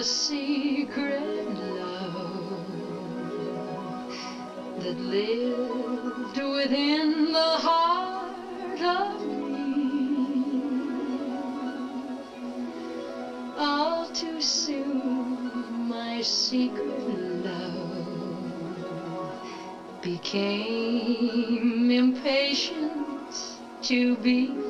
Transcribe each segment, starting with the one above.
A secret love that lived within the heart of me. All too soon, my secret love became impatient to be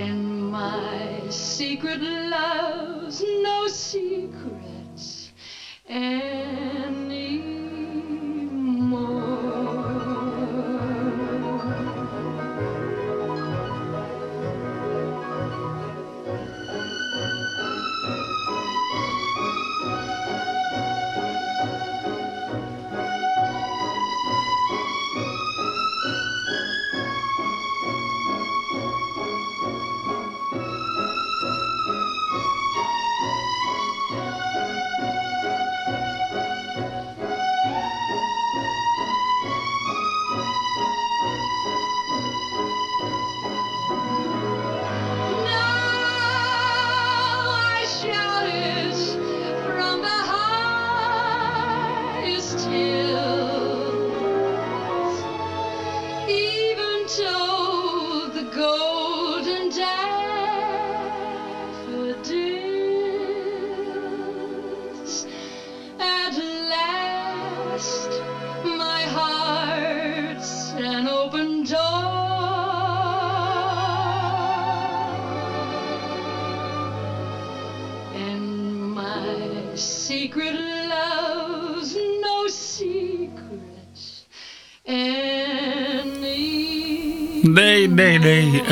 And my secret love's no secrets anymore.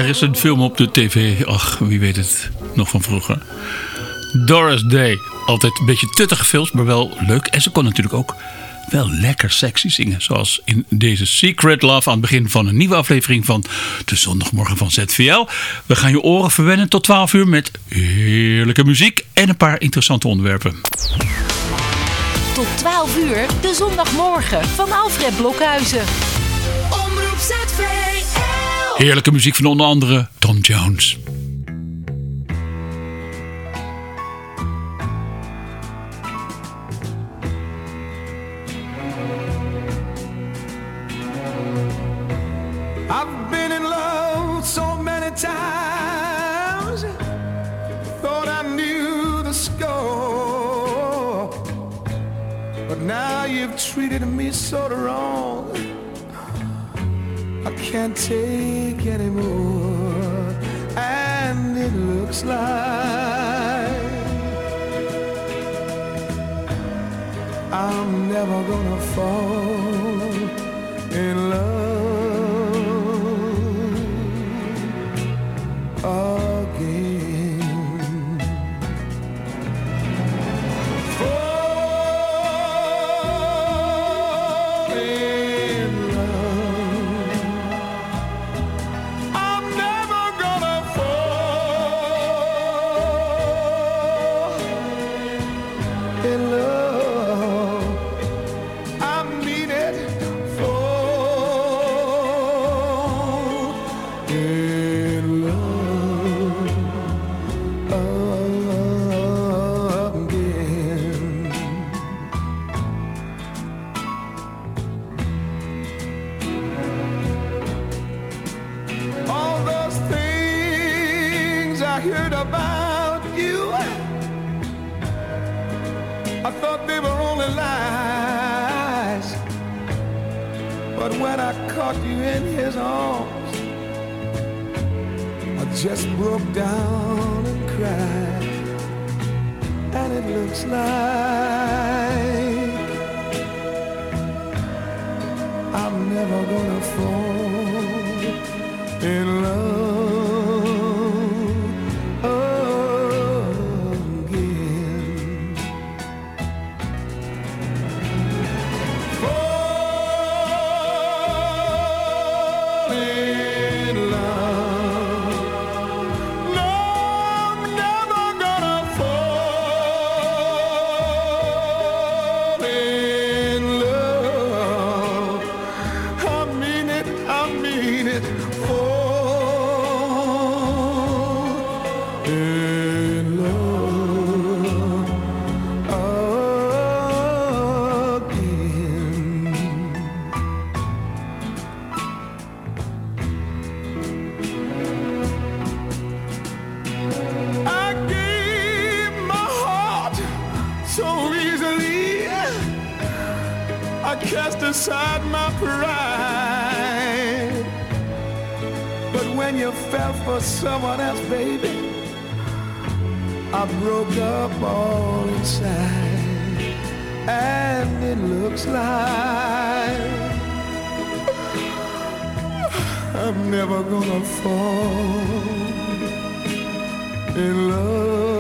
Is een film op de tv. Ach, wie weet het nog van vroeger. Doris Day. Altijd een beetje tuttige films, maar wel leuk. En ze kon natuurlijk ook wel lekker sexy zingen. Zoals in deze Secret Love aan het begin van een nieuwe aflevering van de zondagmorgen van ZVL. We gaan je oren verwennen tot 12 uur met heerlijke muziek en een paar interessante onderwerpen. Tot 12 uur, de zondagmorgen van Alfred Blokhuizen. Omroep ZVL. Heerlijke muziek van onder andere Tom Jones. I've been in love so many times, thought I knew the score. But now you've treated me so wrong, can't take anymore. And it looks like I'm never gonna fall in love about you. I thought they were only lies. But when I caught you in his arms, I just broke down and cried. And it looks like I'm never gonna fall in love someone else, baby, I broke up all inside. And it looks like I'm never gonna fall in love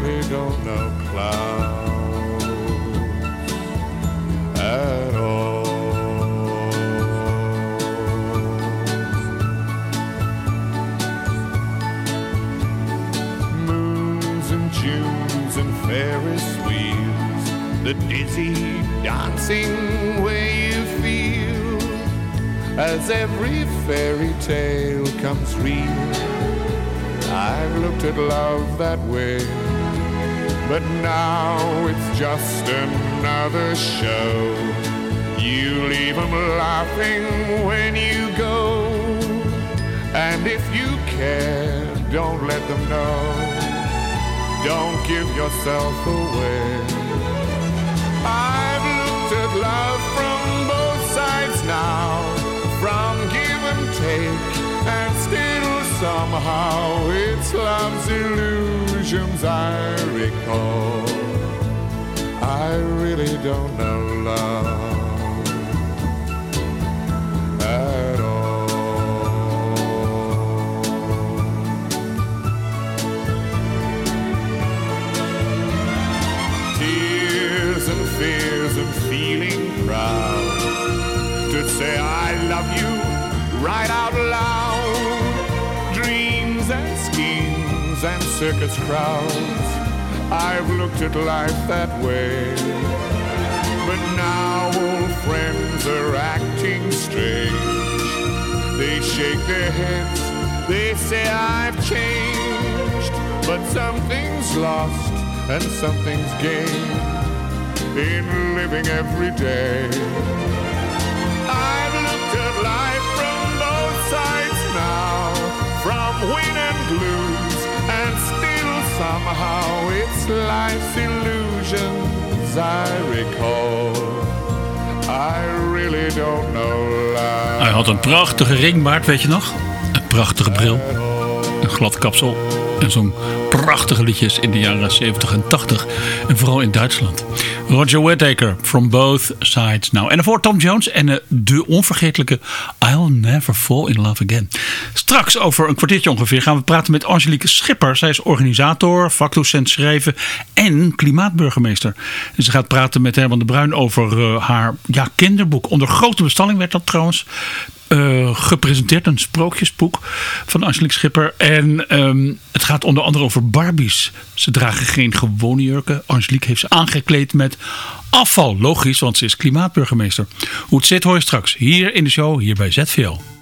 really don't know clouds at all. moons and Junes and Ferris wheels, the dizzy dancing way you feel as every fairy tale comes real. I've looked at love that way, but now it's just another show. You leave 'em laughing when you go. And if you care, don't let them know. Don't give yourself away. I've looked at love from both sides now, from give and take, and still somehow it's love's illusions I recall. I really don't know love at all. Tears and fears and feeling proud to say I love you right out loud. And circus crowds. I've looked at life that way. But now old friends are acting strange. They shake their heads, they say I've changed. But something's lost and something's gained in living every day. It's illusions I recall. I really don't know. Hij had een prachtige ringbaard, weet je nog? Een prachtige bril. Een glad kapsel. En zo'n prachtige liedjes in de jaren 70 en 80. En vooral in Duitsland. Roger Whittaker, From Both Sides Now. En daarvoor Tom Jones en eh, de onvergetelijke I'll Never Fall in Love Again. Straks, over een kwartiertje ongeveer, gaan we praten met Angelique Schipper. Zij is organisator, vakdocent schrijven en klimaatburgemeester. En ze gaat praten met Herman de Bruin over eh, haar ja, kinderboek. Onder grote bestalling werd dat trouwens eh, gepresenteerd. Een sprookjesboek van Angelique Schipper. En ehm, het gaat onder andere over Barbies. Ze dragen geen gewone jurken. Angelique heeft ze aangekleed met afval. Logisch, want ze is klimaatburgemeester. Hoe het zit hoor je straks hier in de show, hier bij ZVL.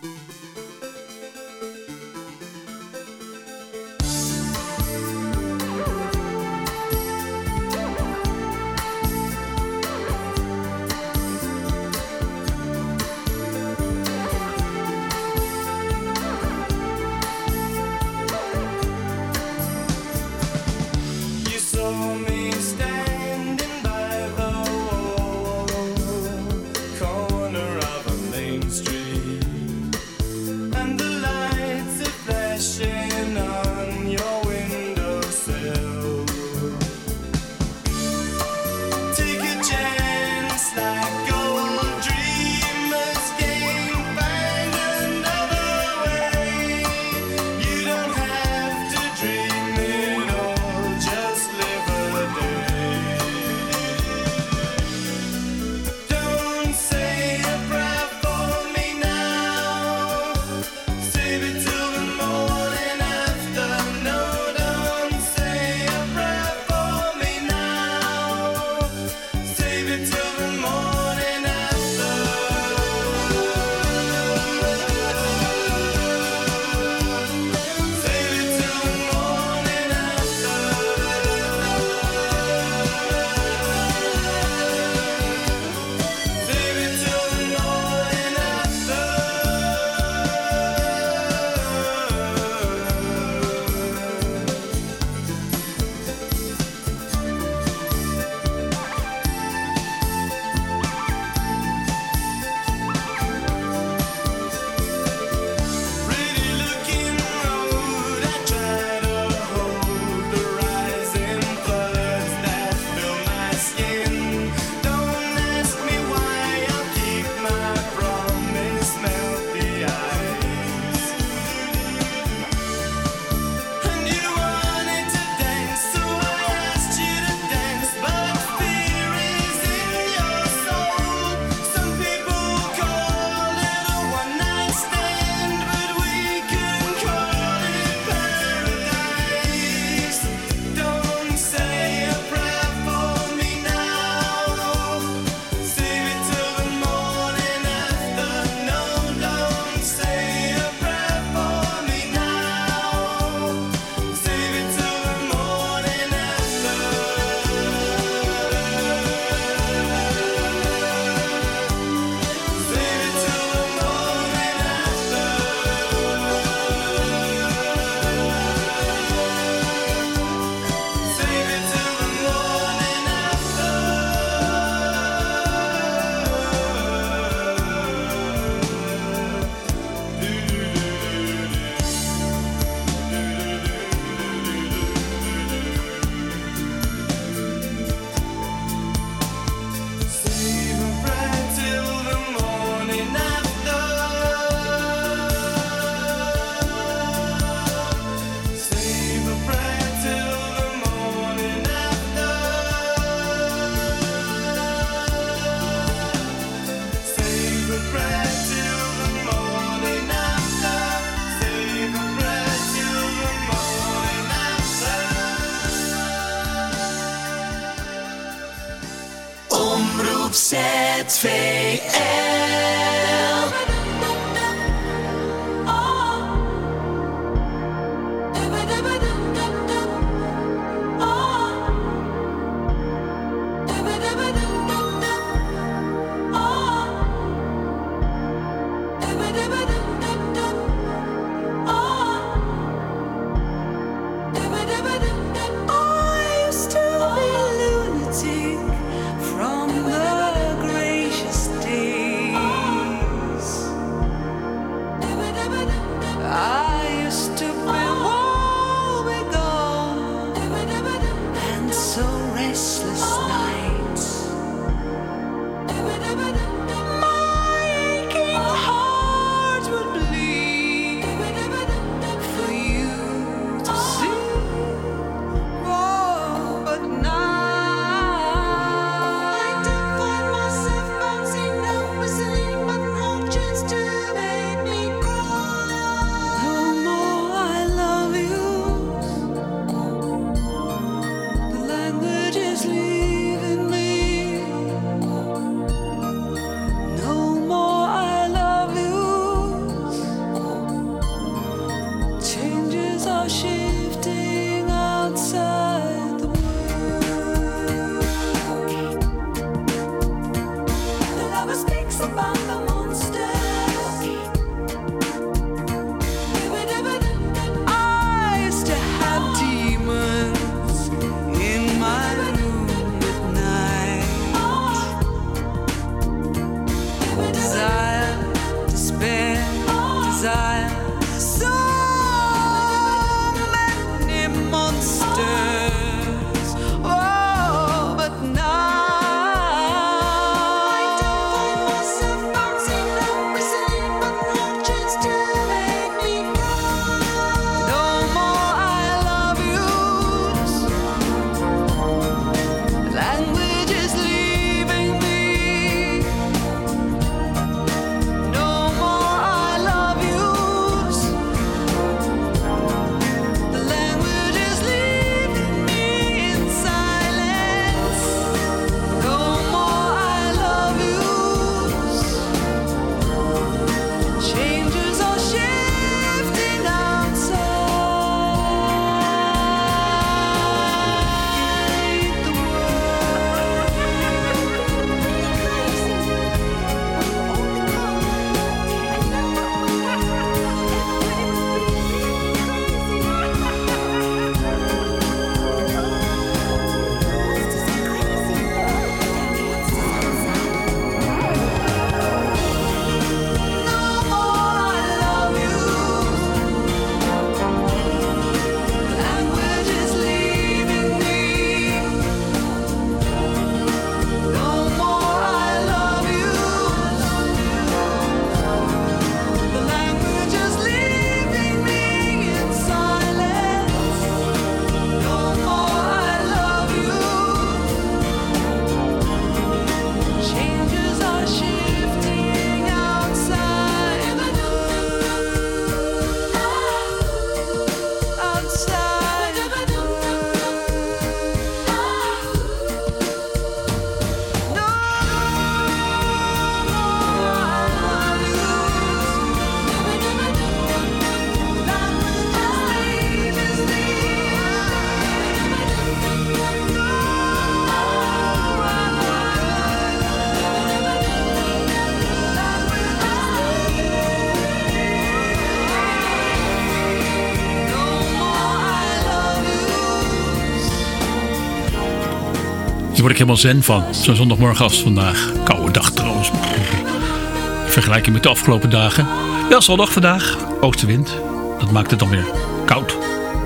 Hier word ik helemaal zen van. Zo'n zondagmorgen als vandaag. Koude dag trouwens. In vergelijking met de afgelopen dagen. Wel zondag vandaag. Oostenwind. Dat maakt het dan weer koud.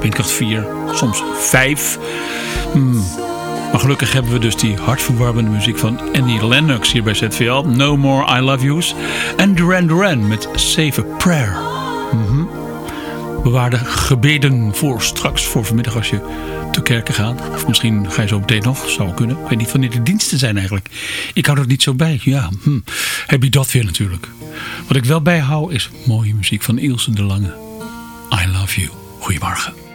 Windkracht 4. Soms 5. Hmm. Maar gelukkig hebben we dus die hartverwarmende muziek van Annie Lennox hier bij ZVL. No More I Love Yous. En Duran Duran met Save a Prayer. Mhm. Bewaarde gebeden voor straks, voor vanmiddag als je te kerken gaat. Of misschien ga je zo meteen nog, zou kunnen. Ik weet niet wanneer de diensten zijn eigenlijk. Ik hou er niet zo bij. Ja, hm. heb je dat weer natuurlijk. Wat ik wel bijhoud is mooie muziek van Ilse de Lange. I love you. Goedemorgen.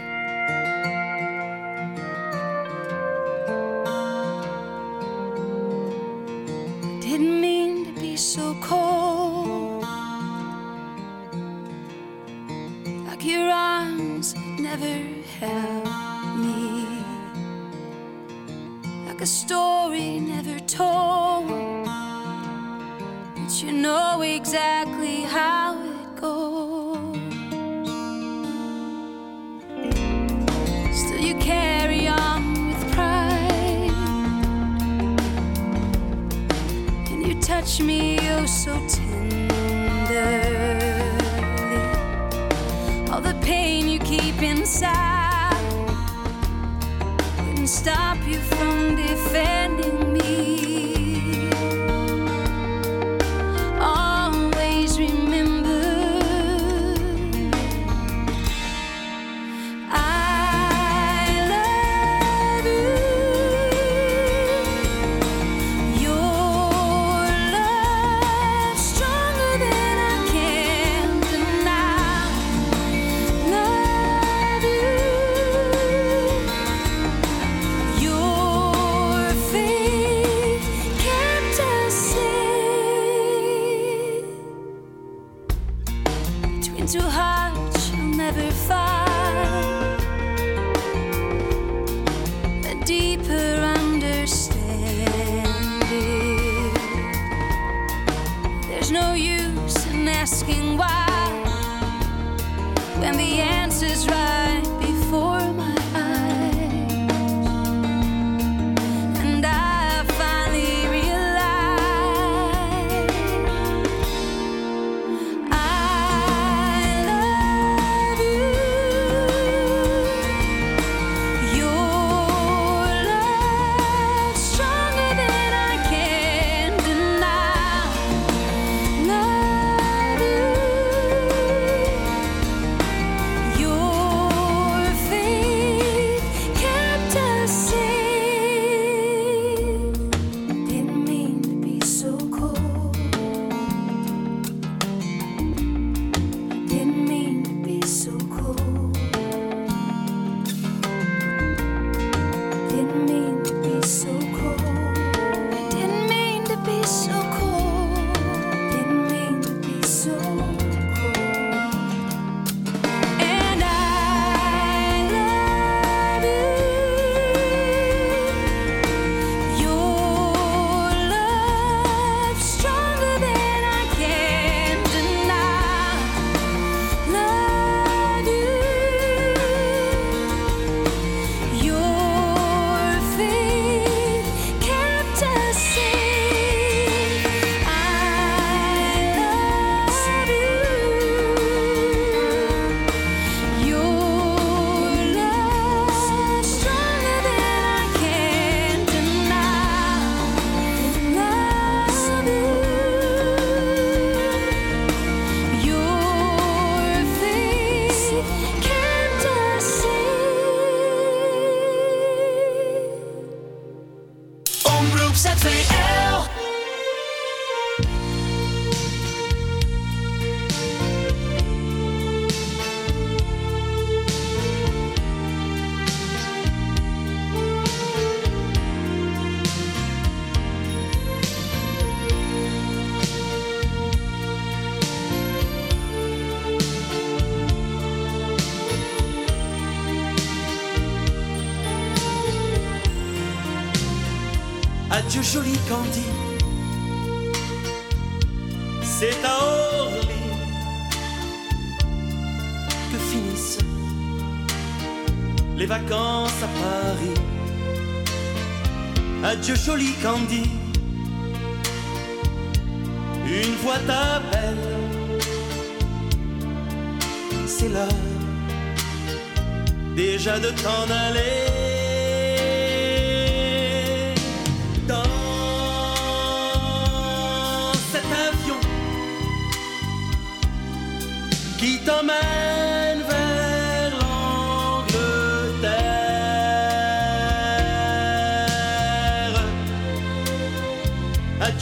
jolie Candy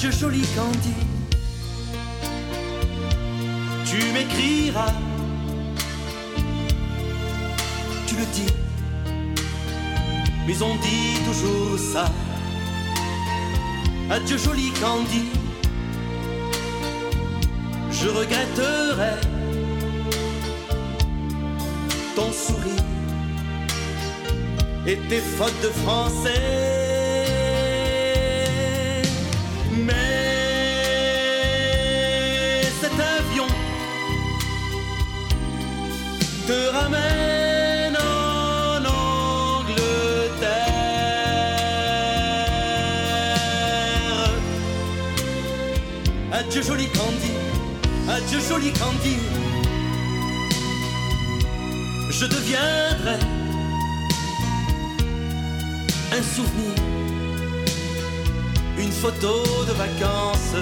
je joli Candy. Tu m'écriras, tu le dis, mais on dit toujours ça. Adieu joli Candy, je regretterai ton sourire et tes fautes de français. Te ramène en Angleterre. Adieu joli Candy, adieu joli Candy. Je deviendrai un souvenir, une photo de vacances.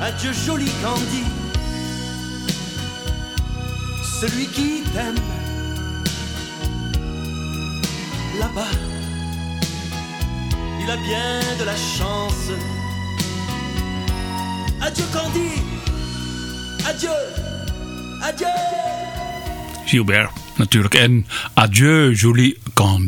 Adieu joli Candy, celui qui t'aime là-bas. Il a bien de la chance. Adieu Candy, adieu, adieu. Gilbert natuurlijk. En Adieu Julie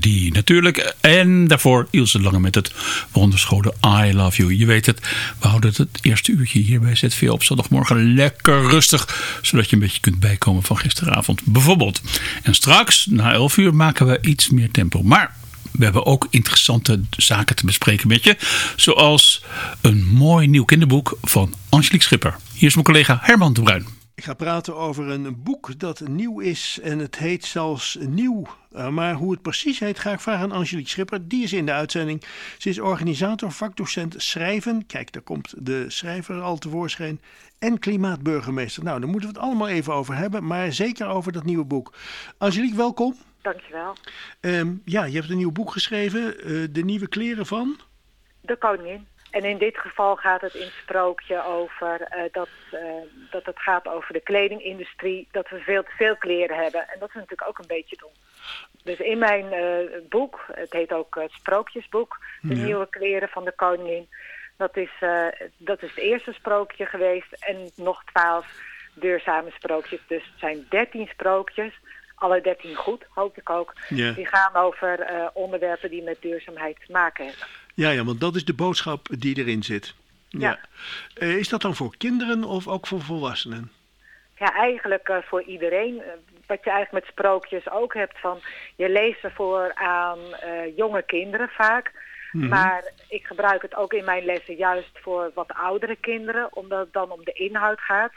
Candy natuurlijk. En daarvoor Ilse Lange met het wonderscholen I Love You. Je weet het, we houden het eerste uurtje hier bij ZV op zondagmorgen lekker rustig. Zodat je een beetje kunt bijkomen van gisteravond bijvoorbeeld. En straks, na 11 uur, maken we iets meer tempo. Maar we hebben ook interessante zaken te bespreken met je. Zoals een mooi nieuw kinderboek van Angelique Schipper. Hier is mijn collega Herman de Bruin. Ik ga praten over een boek dat nieuw is en het heet zelfs Nieuw. Uh, maar hoe het precies heet ga ik vragen aan Angelique Schipper. Die is in de uitzending. Ze is organisator, vakdocent schrijven. Kijk, daar komt de schrijver al tevoorschijn. En klimaatburgemeester. Nou, daar moeten we het allemaal even over hebben. Maar zeker over dat nieuwe boek. Angelique, welkom. Dankjewel. Um, ja, je hebt een nieuw boek geschreven. Uh, de nieuwe kleren van? De koningin. En in dit geval gaat het in het sprookje over uh, dat, uh, dat het gaat over de kledingindustrie, dat we veel te veel kleren hebben. En dat is natuurlijk ook een beetje dom. Dus in mijn uh, boek, het heet ook het sprookjesboek, de ja. nieuwe kleren van de koningin. Dat is, dat is het eerste sprookje geweest en nog twaalf duurzame sprookjes. Dus het zijn dertien sprookjes, alle dertien goed, hoop ik ook. Die gaan over onderwerpen die met duurzaamheid te maken hebben. Ja, ja, want dat is de boodschap die erin zit. Ja. ja. Uh, is dat dan voor kinderen of ook voor volwassenen? Ja, eigenlijk uh, voor iedereen. Uh, wat je eigenlijk met sprookjes ook hebt van... je leest ervoor aan jonge kinderen vaak. Mm -hmm. Maar ik gebruik het ook in mijn lessen juist voor wat oudere kinderen. Omdat het dan om de inhoud gaat.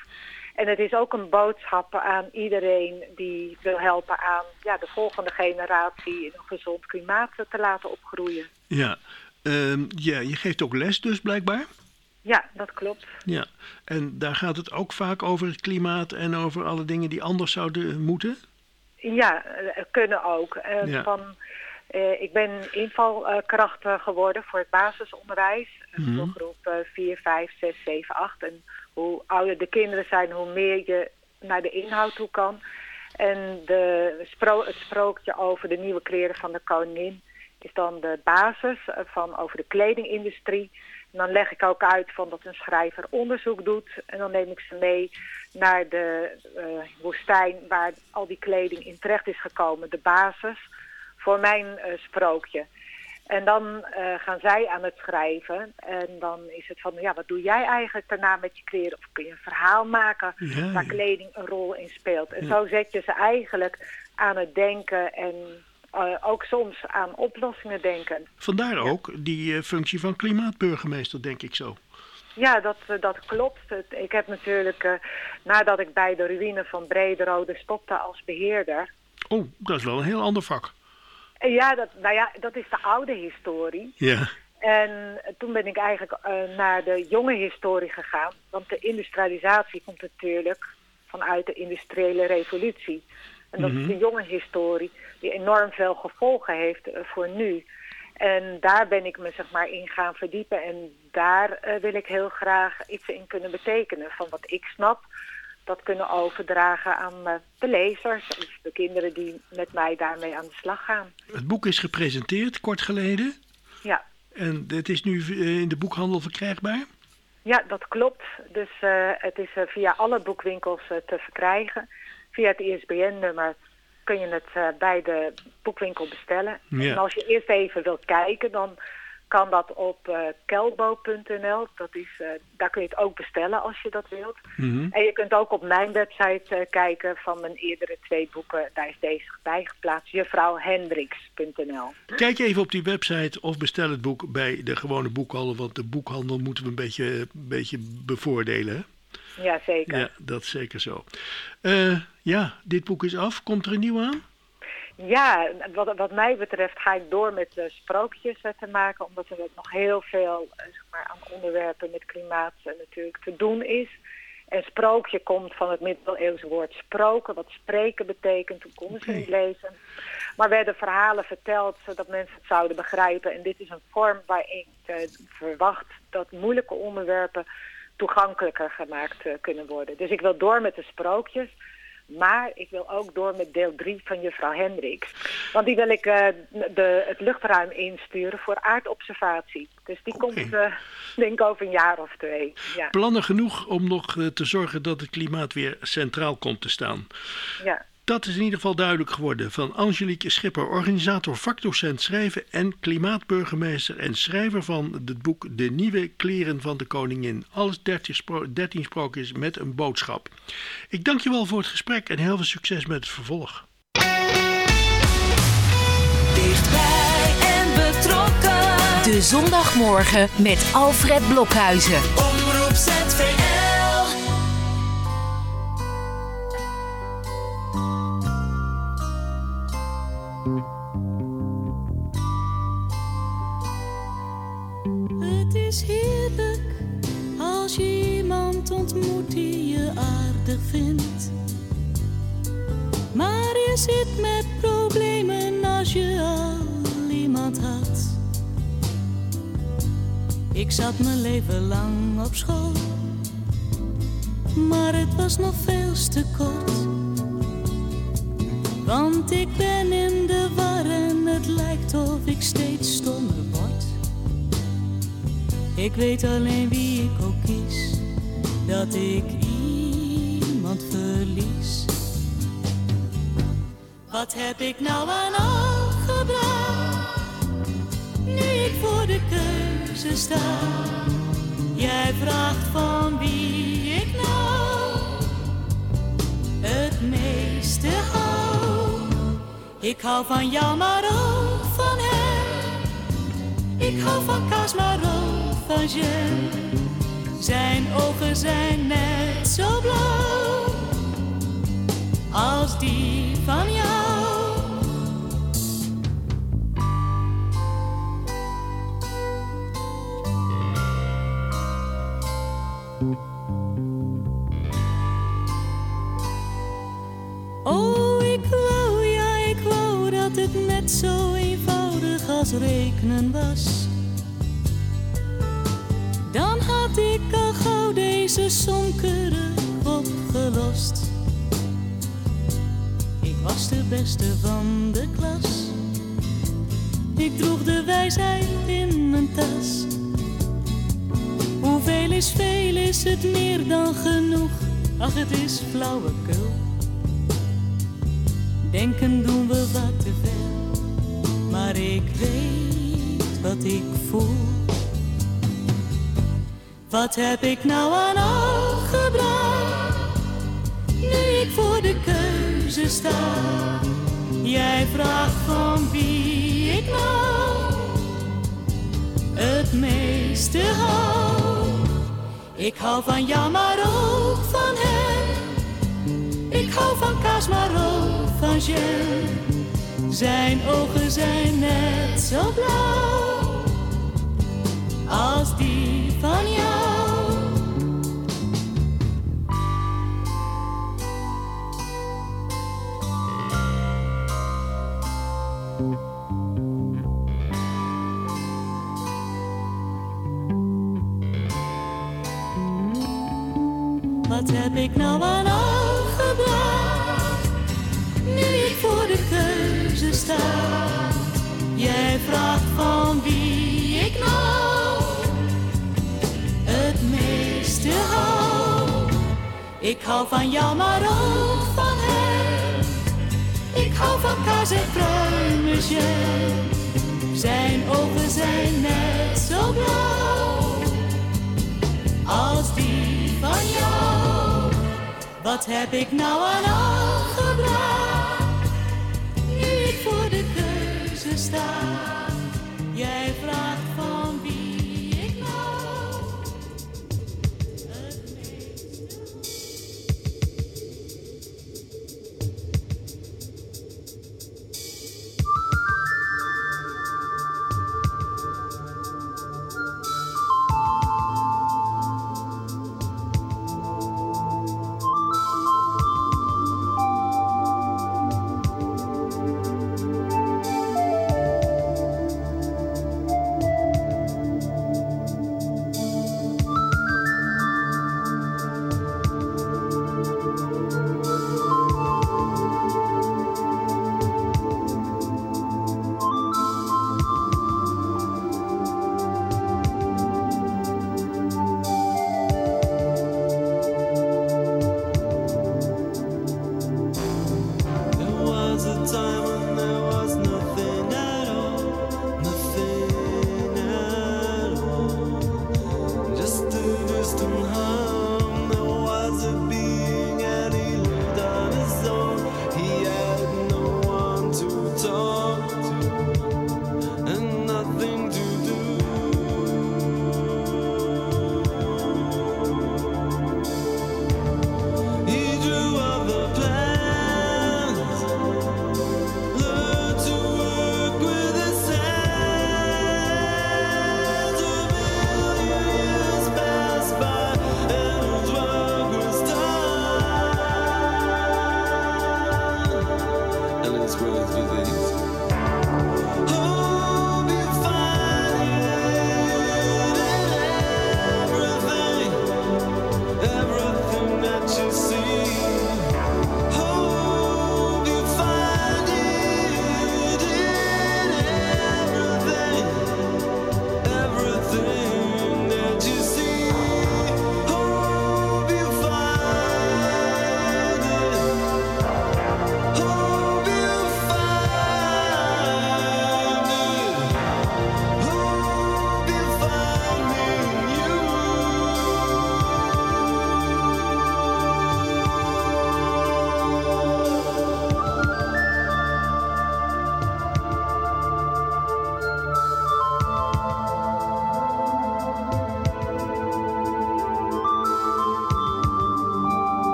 En het is ook een boodschap aan iedereen die wil helpen aan ja, de volgende generatie... in een gezond klimaat te laten opgroeien. Ja, Um, ja, je geeft ook les dus blijkbaar? Ja, dat klopt. Ja, en daar gaat het ook vaak over het klimaat en over alle dingen die anders zouden moeten? Ja, kunnen ook. Uh, ja. van, uh, ik ben invalkracht geworden voor het basisonderwijs. Mm -hmm. Voor groep 4, 5, 6, 7, 8. En hoe ouder de kinderen zijn, hoe meer je naar de inhoud toe kan. En de spro het sprookje over de nieuwe kleren van de koningin is dan de basis van over de kledingindustrie. En dan leg ik ook uit van dat een schrijver onderzoek doet. En dan neem ik ze mee naar de uh, woestijn waar al die kleding in terecht is gekomen. De basis voor mijn uh, sprookje. En dan uh, gaan zij aan het schrijven. En dan is het van, ja, wat doe jij eigenlijk daarna met je kleren? Of kun je een verhaal maken ja, waar kleding een rol in speelt? En ja. zo zet je ze eigenlijk aan het denken en uh, ook soms aan oplossingen denken. Vandaar ook die uh, functie van klimaatburgemeester, denk ik zo. Ja, dat, uh, dat klopt. Ik heb natuurlijk, nadat ik bij de ruïne van Brederode stopte als beheerder... Oh, dat is wel een heel ander vak. Ja, dat, nou ja, dat is de oude historie. Ja. En toen ben ik eigenlijk naar de jonge historie gegaan. Want de industrialisatie komt natuurlijk vanuit de industriële revolutie. En dat mm -hmm. is de jonge historie die enorm veel gevolgen heeft uh, voor nu. En daar ben ik me zeg maar in gaan verdiepen. En daar uh, wil ik heel graag iets in kunnen betekenen. Van wat ik snap, dat kunnen overdragen aan uh, de lezers. De kinderen die met mij daarmee aan de slag gaan. Het boek is gepresenteerd kort geleden. Ja. En het is nu in de boekhandel verkrijgbaar? Ja, dat klopt. Dus het is via alle boekwinkels te verkrijgen. Via het ISBN-nummer kun je het uh, bij de boekwinkel bestellen. Ja. En als je eerst even wilt kijken, dan kan dat op eh kelbo.nl. Dat is, eh, daar kun je het ook bestellen als je dat wilt. Mhm. En je kunt ook op mijn website eh, kijken van mijn eerdere twee boeken. Daar is deze bijgeplaatst. Juffrouwhendricks.nl. Kijk even op die website of bestel het boek bij de gewone boekhandel. Want de boekhandel moeten we een beetje, een beetje bevoordelen. Ja, zeker. Ja, dat is zeker zo. Eh, ja, dit boek is af. Komt er een nieuw aan? Ja, wat, wat mij betreft ga ik door met eh, sprookjes eh, te maken, omdat er nog heel veel zeg maar, aan onderwerpen met klimaat natuurlijk te doen is. En sprookje komt van het middeleeuwse woord sproken, wat spreken betekent. Toen konden ze niet lezen. Maar werden verhalen verteld zodat mensen het zouden begrijpen. En dit is een vorm waarin ik verwacht dat moeilijke onderwerpen toegankelijker gemaakt eh, kunnen worden. Dus ik wil door met de sprookjes. Maar ik wil ook door met deel 3 van juffrouw Hendricks. Want die wil ik eh, de, het luchtruim insturen voor aardobservatie. Dus die komt eh, denk ik over een jaar of twee. Ja. Plannen genoeg om nog te zorgen dat het klimaat weer centraal komt te staan. ja. Dat is in ieder geval duidelijk geworden van Angelique Schipper, organisator, vakdocent schrijven en klimaatburgemeester en schrijver van het boek De Nieuwe Kleren van de Koningin. Alles 13, spro 13 sprookjes met een boodschap. Ik dank je wel voor het gesprek en heel veel succes met het vervolg. Dichtbij en betrokken. De zondagmorgen met Alfred Blokhuizen. Ontmoet die je aardig vindt. Maar je zit met problemen als je al iemand had. Ik zat mijn leven lang op school, maar het was nog veel te kort. Want ik ben in de war en het lijkt of ik steeds stommer word. Ik weet alleen wie ik ook kies, dat ik iemand verlies. Wat heb ik nou aan al gebracht, nu ik voor de keuze sta? Jij vraagt van wie ik nou het meeste hou. Ik hou van jou, maar ook van hem. Ik hou van kaas, maar ook van jam. Zijn ogen zijn net zo blauw als die van jou. Oh, ik wou, ja, ik wou dat het net zo eenvoudig als rekenen was. Deze sonkere opgelost. Ik was de beste van de klas. Ik droeg de wijsheid in mijn tas. Hoeveel is veel, is het meer dan genoeg? Ach, het is flauwekul. Denken doen we wat te ver, maar ik weet wat ik voel. Wat heb ik nou aan al gebracht, nu ik voor de keuze sta? Jij vraagt van wie ik nou het meeste hou. Ik hou van jou, maar ook van hem. Ik hou van kaas, maar ook van jam. Zijn ogen zijn net zo blauw als die van jou. Wat heb ik nou aan al gebracht, nu ik voor de keuze sta? Jij vraagt van wie ik nou het meeste hou. Ik hou van jou, maar ook van hem. Ik hou van kaas en pruimenjam. Zijn ogen zijn net Wat heb ik nou aan algebracht? Nu ik voor de keuze sta, jij vraagt.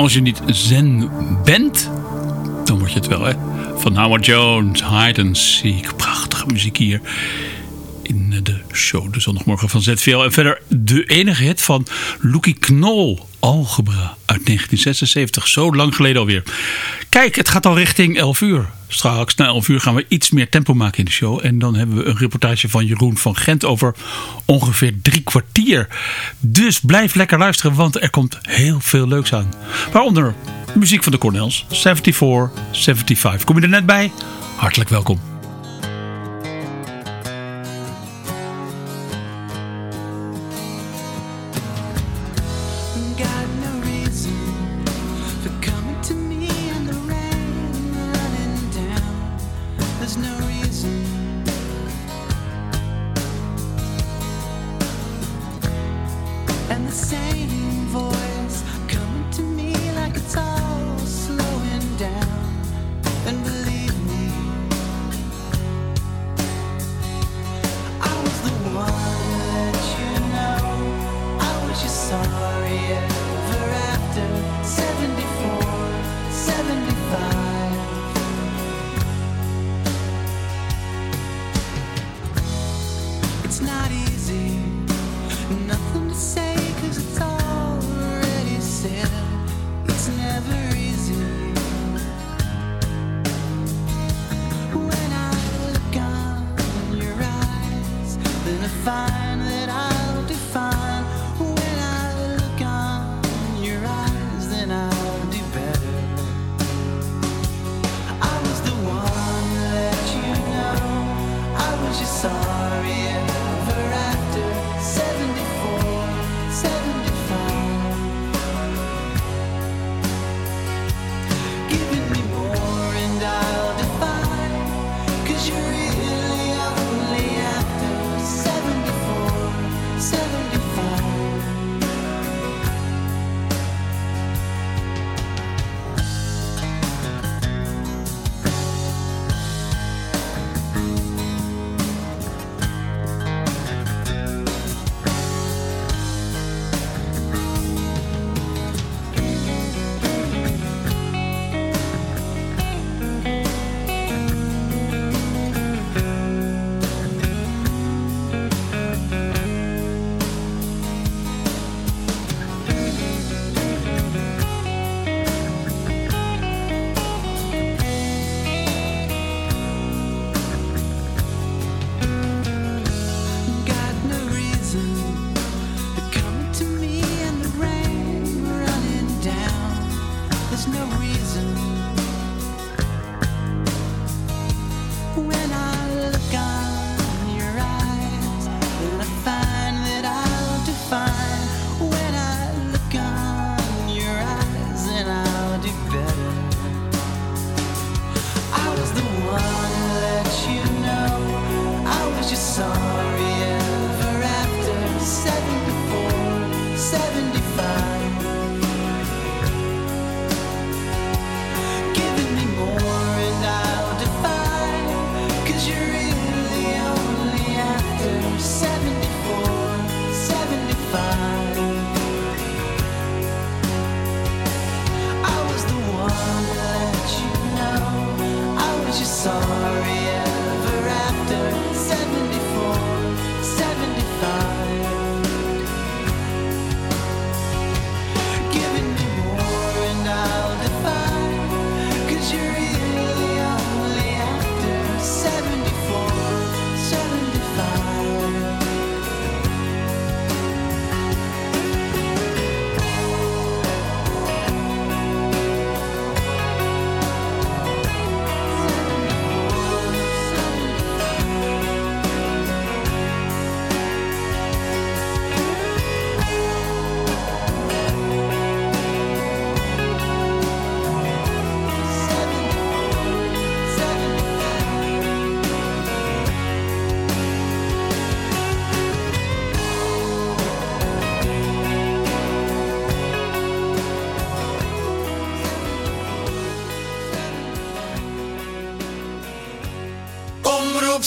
als je niet zen bent, dan word je het wel, hè? Van Howard Jones, Hide and Seek. Prachtige muziek hier in de show de zondagmorgen van ZVL. En verder de enige hit van Lucky Knol, Algebra uit 1976. Zo lang geleden alweer. Kijk, het gaat al richting 11 uur. Straks na 11 uur gaan we iets meer tempo maken in de show. En dan hebben we een reportage van Jeroen van Gent over ongeveer drie kwartier. Dus blijf lekker luisteren, want er komt heel veel leuks aan. Waaronder muziek van de Cornels, 74, 75. Kom je er net bij? Hartelijk welkom.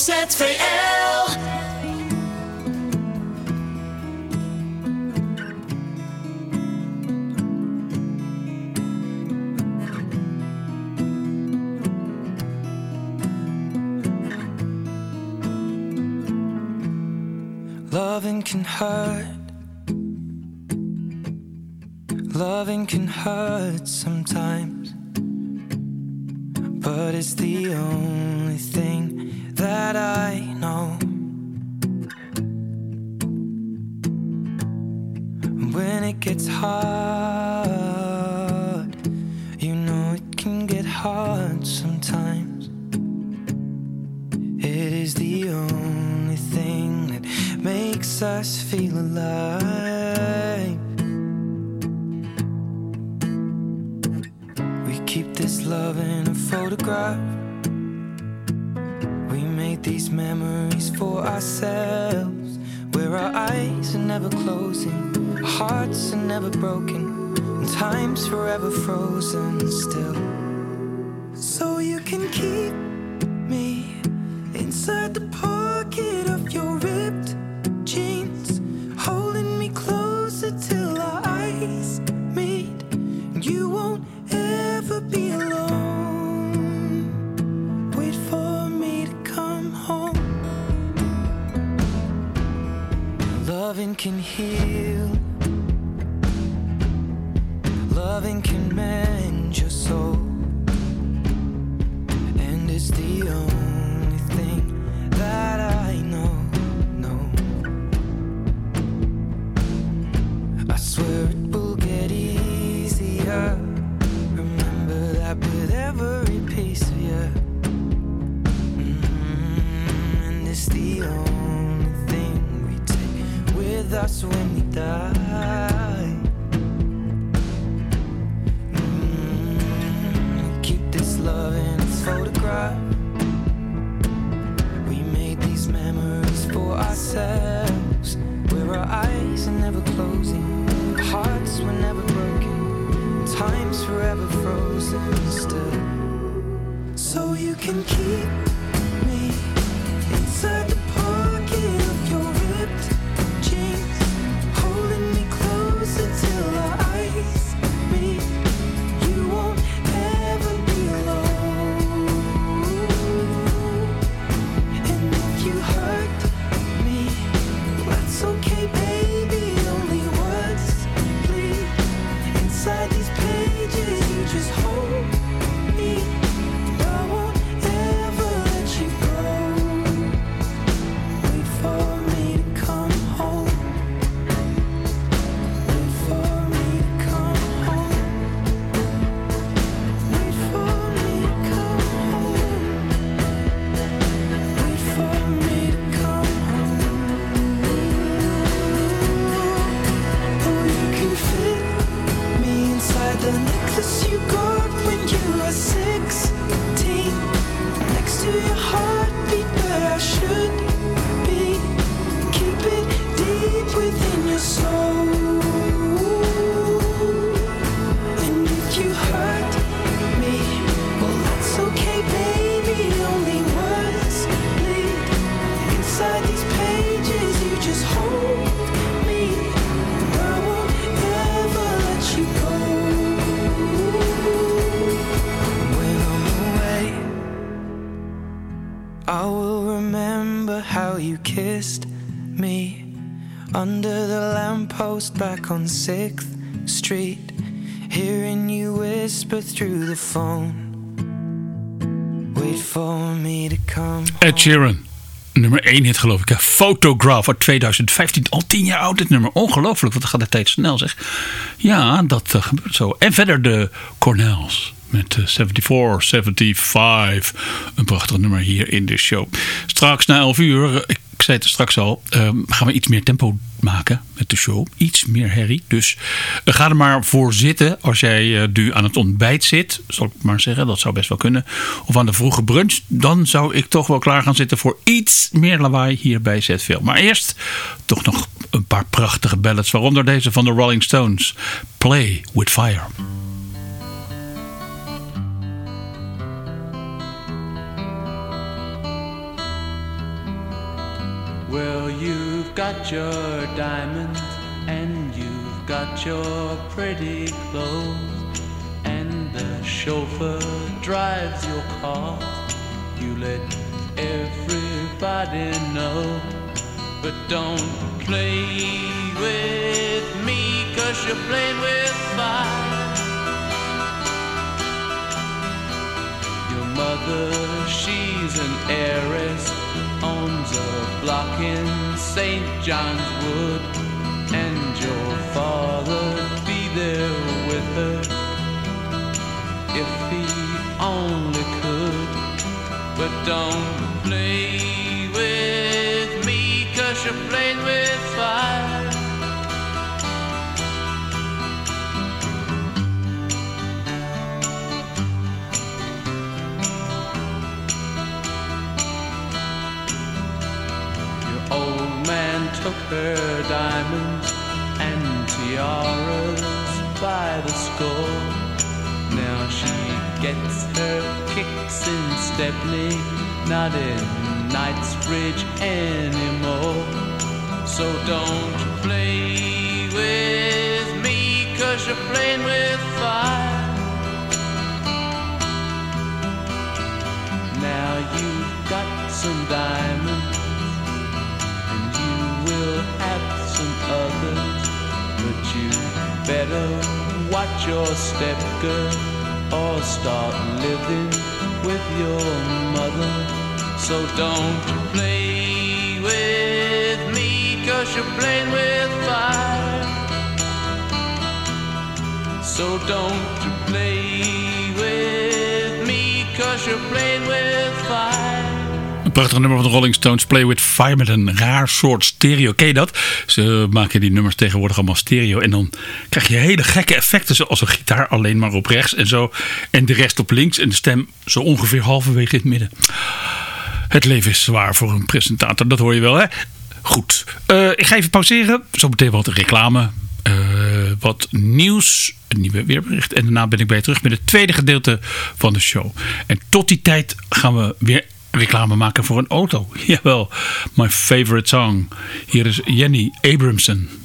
ZVL. Loving can hurt. Loving can hurt sometimes. But it's the Loving can mend through the phone. Wait for me to come. Ed Sheeran. Nummer 1 hit geloof ik. Photograph uit 2015. Al 10 jaar oud dit nummer. Ongelooflijk, dan gaat de tijd snel zeg. Ja, dat eh, gebeurt zo. En verder de Cornels. Met eh, 74, 75. Een prachtig nummer hier in de show. Straks na 11 uur, eh, ik zei het straks al, eh, gaan we iets meer tempo maken met de show. Iets meer herrie. Dus eh, ga er maar voor zitten als jij eh, nu aan het ontbijt zit. Zal ik maar zeggen, dat zou best wel kunnen. Of aan de vroege brunch. Dan zou ik toch wel klaar gaan zitten voor iets meer lawaai hier bij ZVL. Maar eerst toch nog een paar prachtige ballads. Waaronder deze van de Rolling Stones. Play with Fire. Got your diamonds and you've got your pretty clothes, and the chauffeur drives your car. You let everybody know, but don't play with me, cause you're playing with fire. Your mother, she's an heiress, owns a block in St. John's Wood, and your father be there with her if he only could. But don't play with me, cause you're playing with took her diamonds and tiaras by the score. Now she gets her kicks in Stepney, not in Knightsbridge anymore. So don't play with me, cause you're playing with fire. Now you've got some diamonds, some others, but you better watch your step, girl, or start living with your mother. So don't play with me, cause you're playing with fire. So don't play with me, cause you're playing with fire. Prachtig nummer van de Rolling Stones, Play With Fire, met een raar soort stereo. Ken je dat? Ze maken die nummers tegenwoordig allemaal stereo. En dan krijg je hele gekke effecten, zoals een gitaar alleen maar op rechts en zo. En de rest op links en de stem zo ongeveer halverwege in het midden. Het leven is zwaar voor een presentator, dat hoor je wel hè? Goed, Eh, ik ga even pauzeren. Zo meteen wat reclame, eh, wat nieuws, een nieuwe weerbericht. En daarna ben ik bij je terug met het tweede gedeelte van de show. En tot die tijd gaan we weer reclame maken voor een auto. Jawel, my favorite song. Hier is Jenny Abramson.